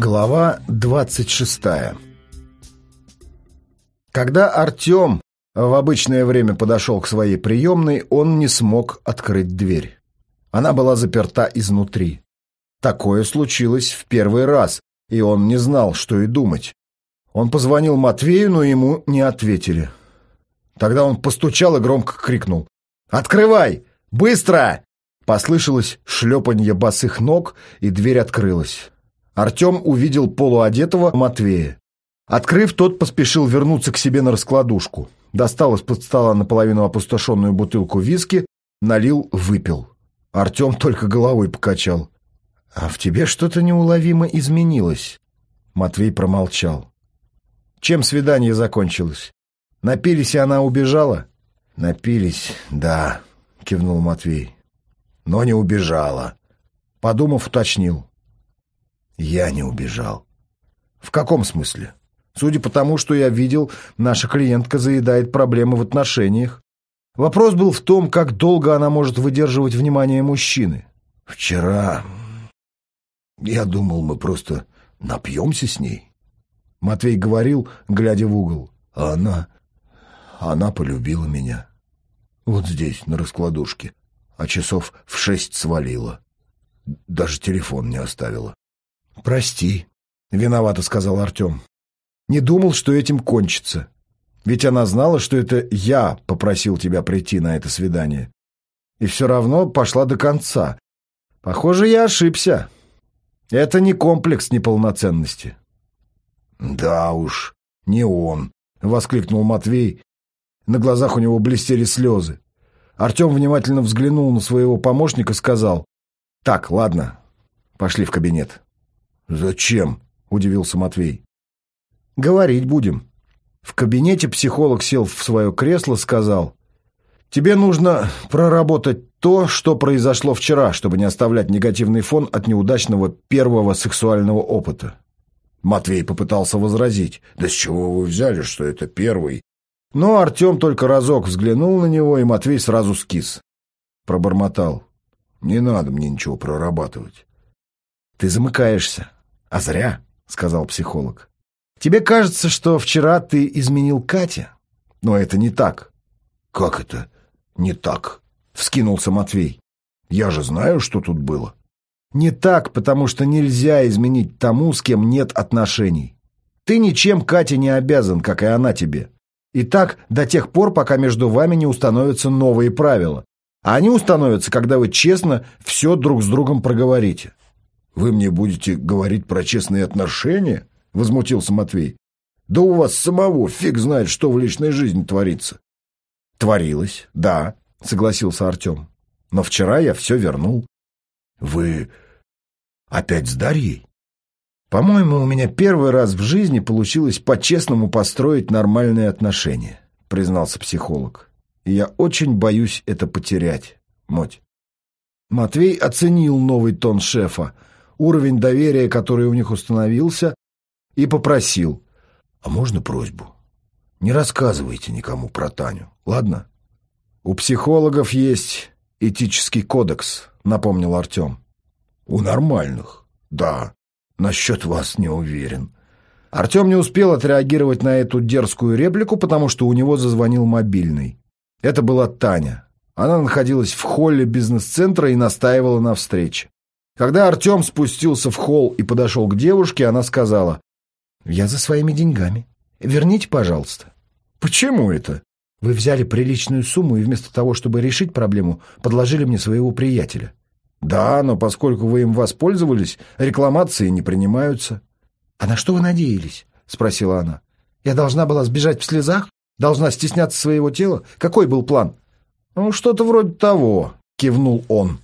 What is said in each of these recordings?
Глава 26 Когда Артем в обычное время подошел к своей приемной, он не смог открыть дверь. Она была заперта изнутри. Такое случилось в первый раз, и он не знал, что и думать. Он позвонил Матвею, но ему не ответили. Тогда он постучал и громко крикнул. «Открывай! Быстро!» Послышалось шлепанье босых ног, и дверь открылась. Артем увидел полуодетого Матвея. Открыв, тот поспешил вернуться к себе на раскладушку. Достал из-под стола наполовину опустошенную бутылку виски, налил, выпил. Артем только головой покачал. «А в тебе что-то неуловимо изменилось». Матвей промолчал. «Чем свидание закончилось? Напились, и она убежала?» «Напились, да», — кивнул Матвей. «Но не убежала». Подумав, уточнил. Я не убежал. В каком смысле? Судя по тому, что я видел, наша клиентка заедает проблемы в отношениях. Вопрос был в том, как долго она может выдерживать внимание мужчины. Вчера я думал, мы просто напьемся с ней. Матвей говорил, глядя в угол. А она... она полюбила меня. Вот здесь, на раскладушке. А часов в шесть свалила. Даже телефон не оставила. «Прости», — виновато сказал Артем. «Не думал, что этим кончится. Ведь она знала, что это я попросил тебя прийти на это свидание. И все равно пошла до конца. Похоже, я ошибся. Это не комплекс неполноценности». «Да уж, не он», — воскликнул Матвей. На глазах у него блестели слезы. Артем внимательно взглянул на своего помощника и сказал, «Так, ладно, пошли в кабинет». «Зачем?» — удивился Матвей. «Говорить будем». В кабинете психолог сел в свое кресло, сказал, «Тебе нужно проработать то, что произошло вчера, чтобы не оставлять негативный фон от неудачного первого сексуального опыта». Матвей попытался возразить, «Да с чего вы взяли, что это первый?» Но Артем только разок взглянул на него, и Матвей сразу скис. Пробормотал, «Не надо мне ничего прорабатывать». «Ты замыкаешься», а зря, сказал психолог. Тебе кажется, что вчера ты изменил Кате? Но это не так. Как это не так? Вскинулся Матвей. Я же знаю, что тут было. Не так, потому что нельзя изменить тому, с кем нет отношений. Ты ничем Кате не обязан, как и она тебе. И так до тех пор, пока между вами не установятся новые правила. А они установятся, когда вы честно все друг с другом проговорите. «Вы мне будете говорить про честные отношения?» — возмутился Матвей. «Да у вас самого фиг знает, что в личной жизни творится». «Творилось, да», — согласился Артем. «Но вчера я все вернул». «Вы опять с Дарьей?» «По-моему, у меня первый раз в жизни получилось по-честному построить нормальные отношения», — признался психолог. «И я очень боюсь это потерять, Моть». Матвей оценил новый тон шефа — уровень доверия, который у них установился, и попросил. «А можно просьбу? Не рассказывайте никому про Таню, ладно?» «У психологов есть этический кодекс», — напомнил Артем. «У нормальных, да. Насчет вас не уверен». Артем не успел отреагировать на эту дерзкую реплику, потому что у него зазвонил мобильный. Это была Таня. Она находилась в холле бизнес-центра и настаивала на встрече. Когда Артем спустился в холл и подошел к девушке, она сказала, «Я за своими деньгами. Верните, пожалуйста». «Почему это?» «Вы взяли приличную сумму и вместо того, чтобы решить проблему, подложили мне своего приятеля». «Да, но поскольку вы им воспользовались, рекламации не принимаются». «А на что вы надеялись?» — спросила она. «Я должна была сбежать в слезах? Должна стесняться своего тела? Какой был план?» «Ну, что-то вроде того», — кивнул он.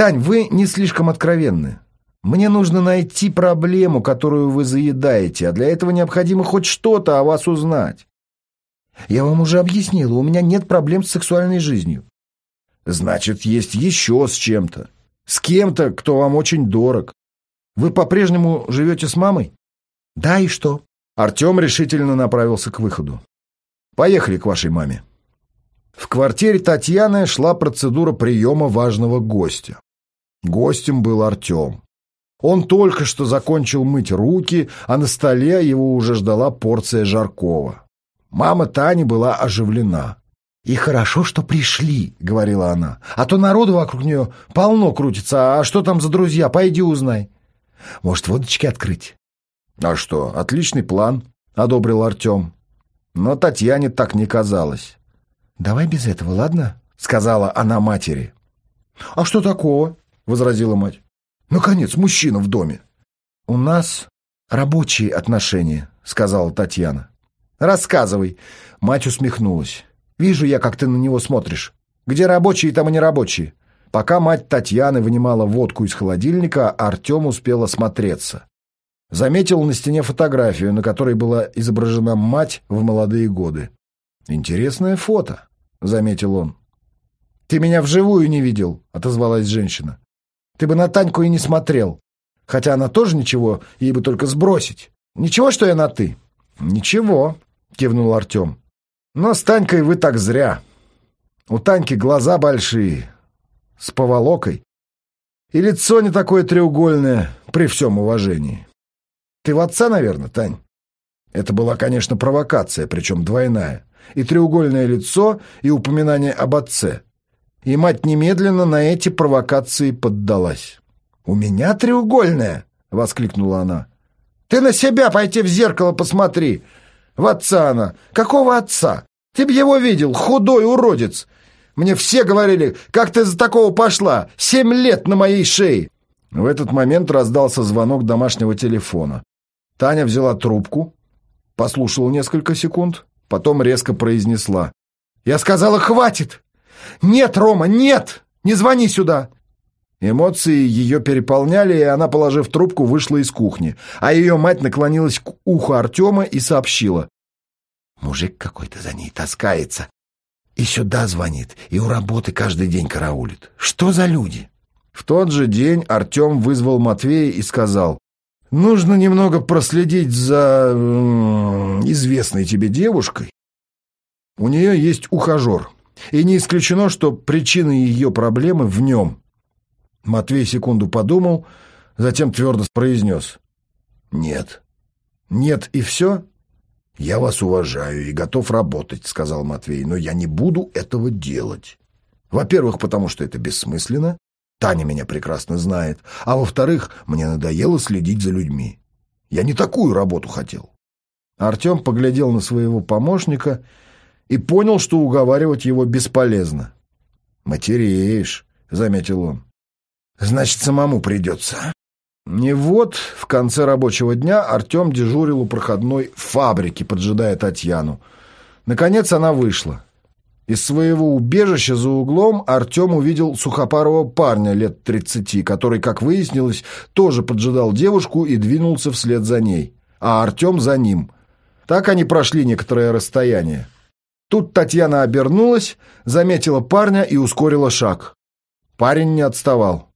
Тань, вы не слишком откровенны. Мне нужно найти проблему, которую вы заедаете, а для этого необходимо хоть что-то о вас узнать. Я вам уже объяснила, у меня нет проблем с сексуальной жизнью. Значит, есть еще с чем-то. С кем-то, кто вам очень дорог. Вы по-прежнему живете с мамой? Да, и что? Артем решительно направился к выходу. Поехали к вашей маме. В квартире Татьяны шла процедура приема важного гостя. Гостем был Артем. Он только что закончил мыть руки, а на столе его уже ждала порция жаркого. Мама Тани была оживлена. «И хорошо, что пришли», — говорила она. «А то народу вокруг нее полно крутится. А что там за друзья? Пойди узнай. Может, водочки открыть?» «А что, отличный план», — одобрил Артем. Но Татьяне так не казалось. «Давай без этого, ладно?» — сказала она матери. «А что такого?» — возразила мать. «Наконец, мужчина в доме». «У нас рабочие отношения», — сказала Татьяна. «Рассказывай». Мать усмехнулась. «Вижу я, как ты на него смотришь. Где рабочие, там и не рабочие». Пока мать Татьяны вынимала водку из холодильника, Артем успел осмотреться. Заметил на стене фотографию, на которой была изображена мать в молодые годы. «Интересное фото», — заметил он. «Ты меня вживую не видел», — отозвалась женщина. «Ты бы на Таньку и не смотрел. Хотя она тоже ничего, ей бы только сбросить. Ничего, что я на «ты»?» «Ничего», — кивнул Артем. «Но с Танькой вы так зря. У Таньки глаза большие, с поволокой, и лицо не такое треугольное, при всем уважении. Ты в отца, наверное, Тань?» Это была, конечно, провокация, причем двойная. И треугольное лицо, и упоминание об отце. И мать немедленно на эти провокации поддалась. «У меня треугольное!» — воскликнула она. «Ты на себя пойти в зеркало посмотри! В отца она! Какого отца? Ты б его видел, худой уродец! Мне все говорили, как ты за такого пошла! Семь лет на моей шее!» В этот момент раздался звонок домашнего телефона. Таня взяла трубку, послушала несколько секунд, потом резко произнесла. «Я сказала, хватит! Нет, Рома, нет! Не звони сюда!» Эмоции ее переполняли, и она, положив трубку, вышла из кухни, а ее мать наклонилась к уху Артема и сообщила. «Мужик какой-то за ней таскается. И сюда звонит, и у работы каждый день караулит. Что за люди?» В тот же день Артем вызвал Матвея и сказал. Нужно немного проследить за известной тебе девушкой. У нее есть ухажер, и не исключено, что причина ее проблемы в нем. Матвей секунду подумал, затем твердо произнес. «Нет». «Нет и все?» «Я вас уважаю и готов работать», — сказал Матвей, «но я не буду этого делать. Во-первых, потому что это бессмысленно, Таня меня прекрасно знает. А во-вторых, мне надоело следить за людьми. Я не такую работу хотел. Артем поглядел на своего помощника и понял, что уговаривать его бесполезно. «Матереешь», — заметил он. «Значит, самому придется». И вот в конце рабочего дня Артем дежурил у проходной фабрики, поджидая Татьяну. Наконец она вышла. Из своего убежища за углом Артем увидел сухопарого парня лет тридцати, который, как выяснилось, тоже поджидал девушку и двинулся вслед за ней, а Артем за ним. Так они прошли некоторое расстояние. Тут Татьяна обернулась, заметила парня и ускорила шаг. Парень не отставал.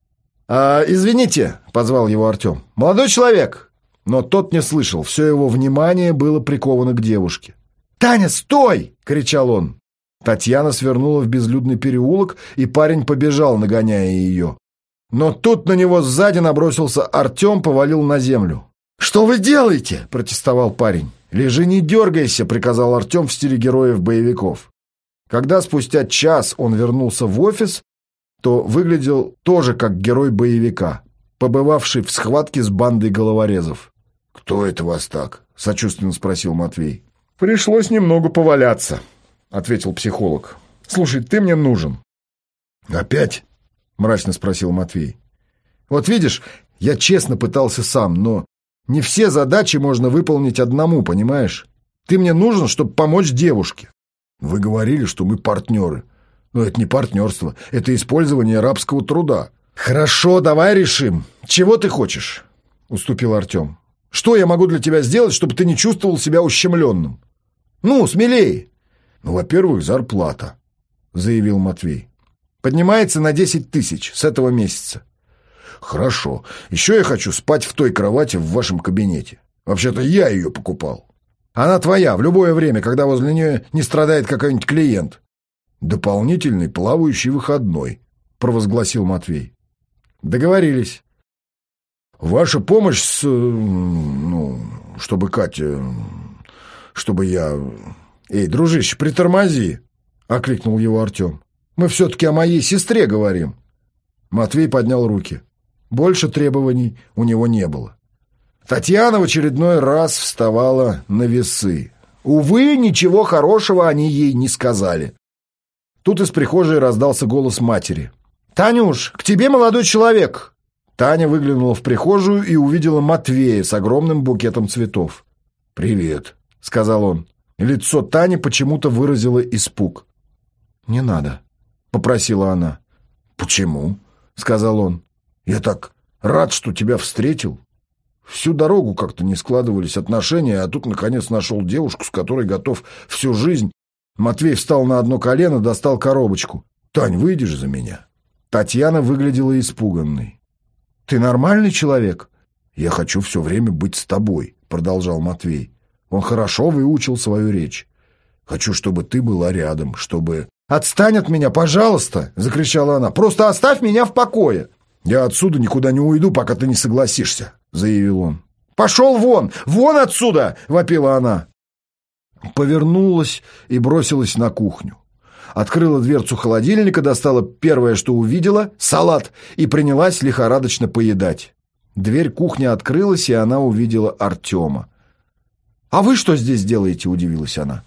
«А, «Извините», — позвал его Артем. «Молодой человек!» Но тот не слышал, все его внимание было приковано к девушке. «Таня, стой!» — кричал он. Татьяна свернула в безлюдный переулок, и парень побежал, нагоняя ее. Но тут на него сзади набросился Артем, повалил на землю. «Что вы делаете?» – протестовал парень. «Лежи, не дергайся», – приказал Артем в стиле героев-боевиков. Когда спустя час он вернулся в офис, то выглядел тоже как герой боевика, побывавший в схватке с бандой головорезов. «Кто это вас так?» – сочувственно спросил Матвей. «Пришлось немного поваляться», ответил психолог. «Слушай, ты мне нужен». «Опять?» — мрачно спросил Матвей. «Вот видишь, я честно пытался сам, но не все задачи можно выполнить одному, понимаешь? Ты мне нужен, чтобы помочь девушке». «Вы говорили, что мы партнеры. Но это не партнерство, это использование рабского труда». «Хорошо, давай решим. Чего ты хочешь?» — уступил Артем. «Что я могу для тебя сделать, чтобы ты не чувствовал себя ущемленным? Ну, смелее!» «Ну, во-первых, зарплата», — заявил Матвей. «Поднимается на десять тысяч с этого месяца». «Хорошо. Еще я хочу спать в той кровати в вашем кабинете. Вообще-то я ее покупал». «Она твоя в любое время, когда возле нее не страдает какой-нибудь клиент». «Дополнительный плавающий выходной», — провозгласил Матвей. «Договорились». Ваша помощь с... Ну, чтобы Катя... Чтобы я... Эй, дружище, притормози! Окликнул его Артем. Мы все-таки о моей сестре говорим. Матвей поднял руки. Больше требований у него не было. Татьяна в очередной раз вставала на весы. Увы, ничего хорошего они ей не сказали. Тут из прихожей раздался голос матери. «Танюш, к тебе молодой человек!» Таня выглянула в прихожую и увидела Матвея с огромным букетом цветов. «Привет», — сказал он. Лицо Тани почему-то выразило испуг. «Не надо», — попросила она. «Почему?» — сказал он. «Я так рад, что тебя встретил. Всю дорогу как-то не складывались отношения, а тут, наконец, нашел девушку, с которой готов всю жизнь. Матвей встал на одно колено, достал коробочку. «Тань, выйдешь за меня?» Татьяна выглядела испуганной. «Ты нормальный человек?» «Я хочу все время быть с тобой», — продолжал Матвей. Он хорошо выучил свою речь. «Хочу, чтобы ты была рядом, чтобы...» «Отстань от меня, пожалуйста!» — закричала она. «Просто оставь меня в покое!» «Я отсюда никуда не уйду, пока ты не согласишься», — заявил он. «Пошел вон! Вон отсюда!» — вопила она. Повернулась и бросилась на кухню. Открыла дверцу холодильника, достала первое, что увидела — салат, и принялась лихорадочно поедать. Дверь кухни открылась, и она увидела Артема. «А вы что здесь делаете?» — удивилась она.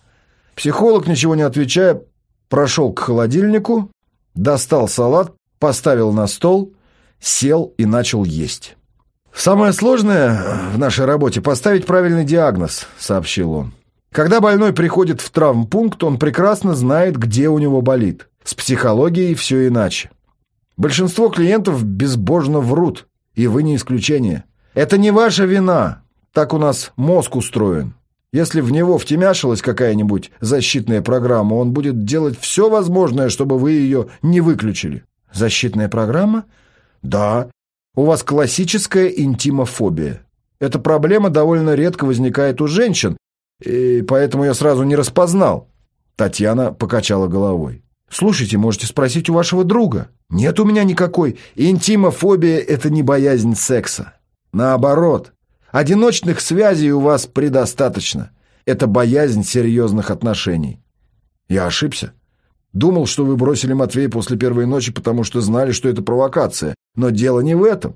Психолог, ничего не отвечая, прошел к холодильнику, достал салат, поставил на стол сел и начал есть. «Самое сложное в нашей работе – поставить правильный диагноз», – сообщил он. «Когда больной приходит в травмпункт, он прекрасно знает, где у него болит. С психологией все иначе. Большинство клиентов безбожно врут, и вы не исключение. Это не ваша вина, так у нас мозг устроен. Если в него втемяшилась какая-нибудь защитная программа, он будет делать все возможное, чтобы вы ее не выключили». «Защитная программа?» Да, у вас классическая интимофобия. Эта проблема довольно редко возникает у женщин, и поэтому я сразу не распознал. Татьяна покачала головой. «Слушайте, можете спросить у вашего друга. Нет у меня никакой. Интимофобия – это не боязнь секса. Наоборот, одиночных связей у вас предостаточно. Это боязнь серьезных отношений». Я ошибся. Думал, что вы бросили Матвея после первой ночи, потому что знали, что это провокация. Но дело не в этом.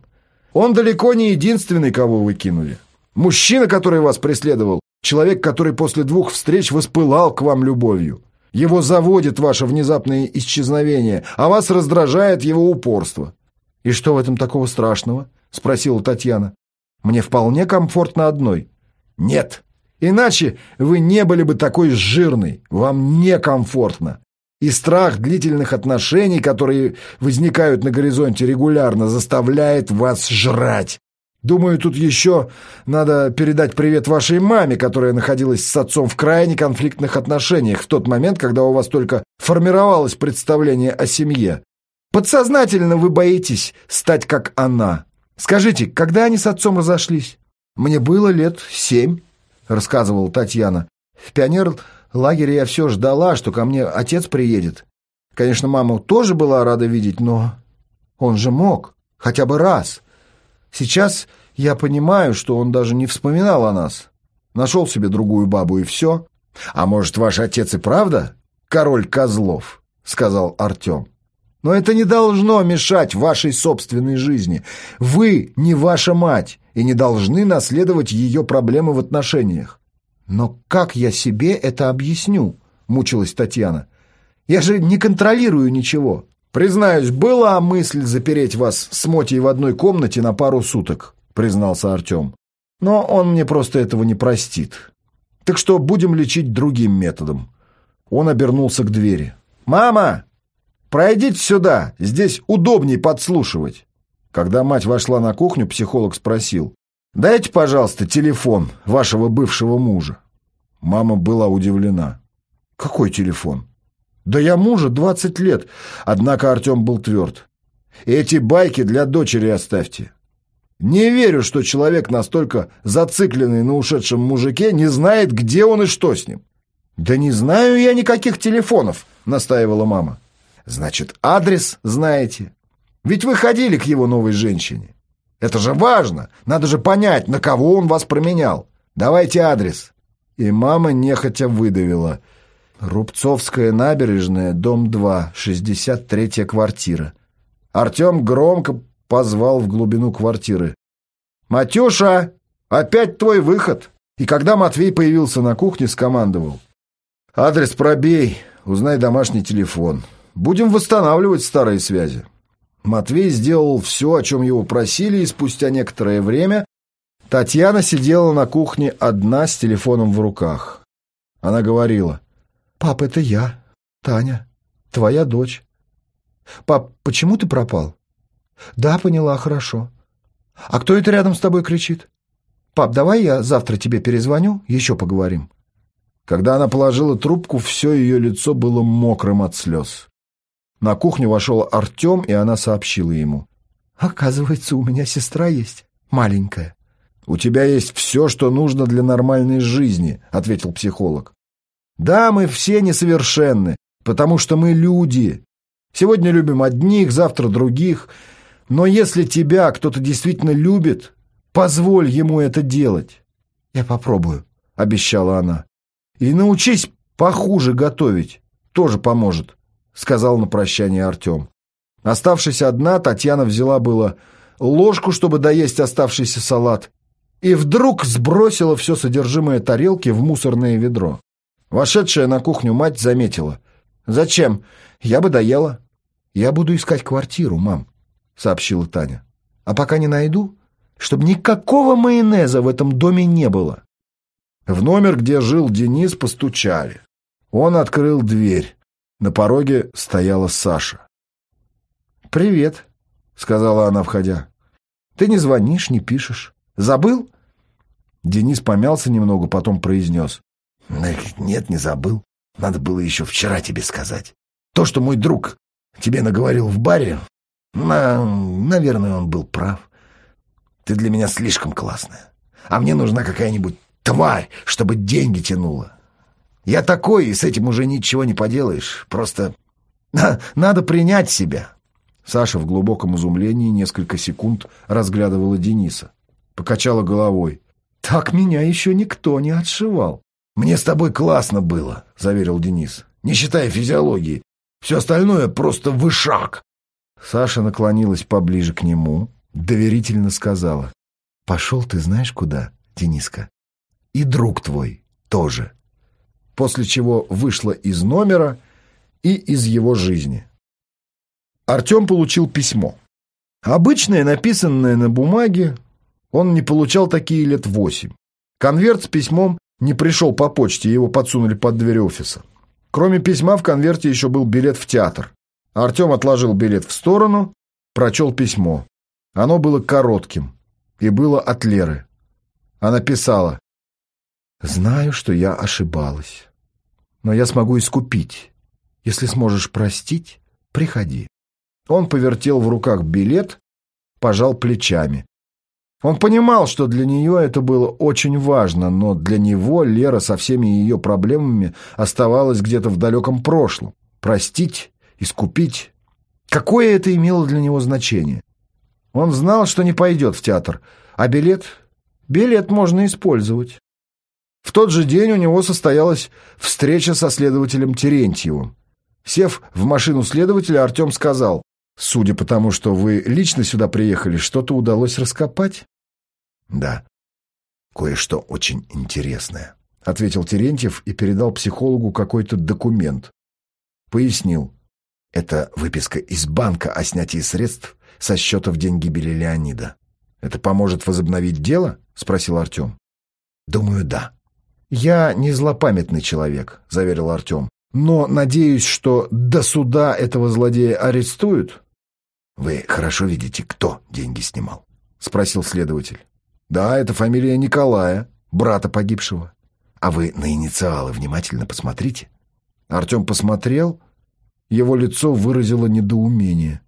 Он далеко не единственный, кого вы кинули. Мужчина, который вас преследовал, человек, который после двух встреч воспылал к вам любовью. Его заводит ваше внезапное исчезновение, а вас раздражает его упорство. «И что в этом такого страшного?» — спросила Татьяна. «Мне вполне комфортно одной». «Нет, иначе вы не были бы такой жирной. Вам некомфортно. И страх длительных отношений, которые возникают на горизонте регулярно, заставляет вас жрать. Думаю, тут еще надо передать привет вашей маме, которая находилась с отцом в крайне конфликтных отношениях в тот момент, когда у вас только формировалось представление о семье. Подсознательно вы боитесь стать как она. Скажите, когда они с отцом разошлись? Мне было лет семь, рассказывала Татьяна. Пионер лагере я все ждала, что ко мне отец приедет. Конечно, маму тоже была рада видеть, но он же мог, хотя бы раз. Сейчас я понимаю, что он даже не вспоминал о нас. Нашел себе другую бабу и все. А может, ваш отец и правда король козлов, сказал Артем. Но это не должно мешать вашей собственной жизни. Вы не ваша мать и не должны наследовать ее проблемы в отношениях. «Но как я себе это объясню?» — мучилась Татьяна. «Я же не контролирую ничего. Признаюсь, была мысль запереть вас с Мотей в одной комнате на пару суток», — признался Артем. «Но он мне просто этого не простит. Так что будем лечить другим методом». Он обернулся к двери. «Мама, пройдите сюда, здесь удобней подслушивать». Когда мать вошла на кухню, психолог спросил. «Дайте, пожалуйста, телефон вашего бывшего мужа». Мама была удивлена. «Какой телефон?» «Да я мужа двадцать лет». Однако Артем был тверд. «Эти байки для дочери оставьте. Не верю, что человек, настолько зацикленный на ушедшем мужике, не знает, где он и что с ним». «Да не знаю я никаких телефонов», — настаивала мама. «Значит, адрес знаете. Ведь вы ходили к его новой женщине». Это же важно! Надо же понять, на кого он вас променял. Давайте адрес!» И мама нехотя выдавила. «Рубцовская набережная, дом 2, 63-я квартира». Артем громко позвал в глубину квартиры. «Матюша, опять твой выход!» И когда Матвей появился на кухне, скомандовал. «Адрес пробей, узнай домашний телефон. Будем восстанавливать старые связи». Матвей сделал все, о чем его просили, и спустя некоторое время Татьяна сидела на кухне одна с телефоном в руках. Она говорила. «Пап, это я, Таня, твоя дочь. Пап, почему ты пропал?» «Да, поняла, хорошо. А кто это рядом с тобой кричит?» «Пап, давай я завтра тебе перезвоню, еще поговорим». Когда она положила трубку, все ее лицо было мокрым от слез. На кухню вошел Артем, и она сообщила ему. «Оказывается, у меня сестра есть, маленькая». «У тебя есть все, что нужно для нормальной жизни», — ответил психолог. «Да, мы все несовершенны, потому что мы люди. Сегодня любим одних, завтра других. Но если тебя кто-то действительно любит, позволь ему это делать». «Я попробую», — обещала она. «И научись похуже готовить, тоже поможет». — сказал на прощание Артем. Оставшись одна, Татьяна взяла было ложку, чтобы доесть оставшийся салат, и вдруг сбросила все содержимое тарелки в мусорное ведро. Вошедшая на кухню мать заметила. «Зачем? Я бы доела». «Я буду искать квартиру, мам», — сообщила Таня. «А пока не найду, чтобы никакого майонеза в этом доме не было». В номер, где жил Денис, постучали. Он открыл дверь. На пороге стояла Саша. «Привет», — сказала она, входя. «Ты не звонишь, не пишешь. Забыл?» Денис помялся немного, потом произнес. «Нет, не забыл. Надо было еще вчера тебе сказать. То, что мой друг тебе наговорил в баре, на... наверное, он был прав. Ты для меня слишком классная. А мне нужна какая-нибудь тварь, чтобы деньги тянула. Я такой, и с этим уже ничего не поделаешь. Просто надо принять себя». Саша в глубоком изумлении несколько секунд разглядывала Дениса. Покачала головой. «Так меня еще никто не отшивал». «Мне с тобой классно было», — заверил Денис. «Не считая физиологии. Все остальное просто вышаг». Саша наклонилась поближе к нему, доверительно сказала. «Пошел ты знаешь куда, Дениска? И друг твой тоже» после чего вышла из номера и из его жизни. Артем получил письмо. Обычное, написанное на бумаге, он не получал такие лет восемь. Конверт с письмом не пришел по почте, его подсунули под дверь офиса. Кроме письма в конверте еще был билет в театр. Артем отложил билет в сторону, прочел письмо. Оно было коротким и было от Леры. Она писала «Знаю, что я ошибалась но я смогу искупить. Если сможешь простить, приходи». Он повертел в руках билет, пожал плечами. Он понимал, что для нее это было очень важно, но для него Лера со всеми ее проблемами оставалась где-то в далеком прошлом. Простить, искупить. Какое это имело для него значение? Он знал, что не пойдет в театр, а билет... Билет можно использовать. В тот же день у него состоялась встреча со следователем Терентьевым. Сев в машину следователя, Артем сказал, «Судя по тому, что вы лично сюда приехали, что-то удалось раскопать?» «Да, кое-что очень интересное», — ответил Терентьев и передал психологу какой-то документ. Пояснил. «Это выписка из банка о снятии средств со счета в день гибели Леонида». «Это поможет возобновить дело?» — спросил Артем. «Думаю, да». «Я не злопамятный человек», — заверил Артем. «Но надеюсь, что до суда этого злодея арестуют». «Вы хорошо видите, кто деньги снимал?» — спросил следователь. «Да, это фамилия Николая, брата погибшего». «А вы на инициалы внимательно посмотрите». Артем посмотрел, его лицо выразило недоумение.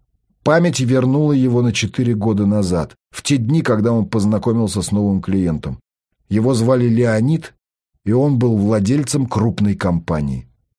Память вернула его на четыре года назад, в те дни, когда он познакомился с новым клиентом. Его звали Леонид, и он был владельцем крупной компании.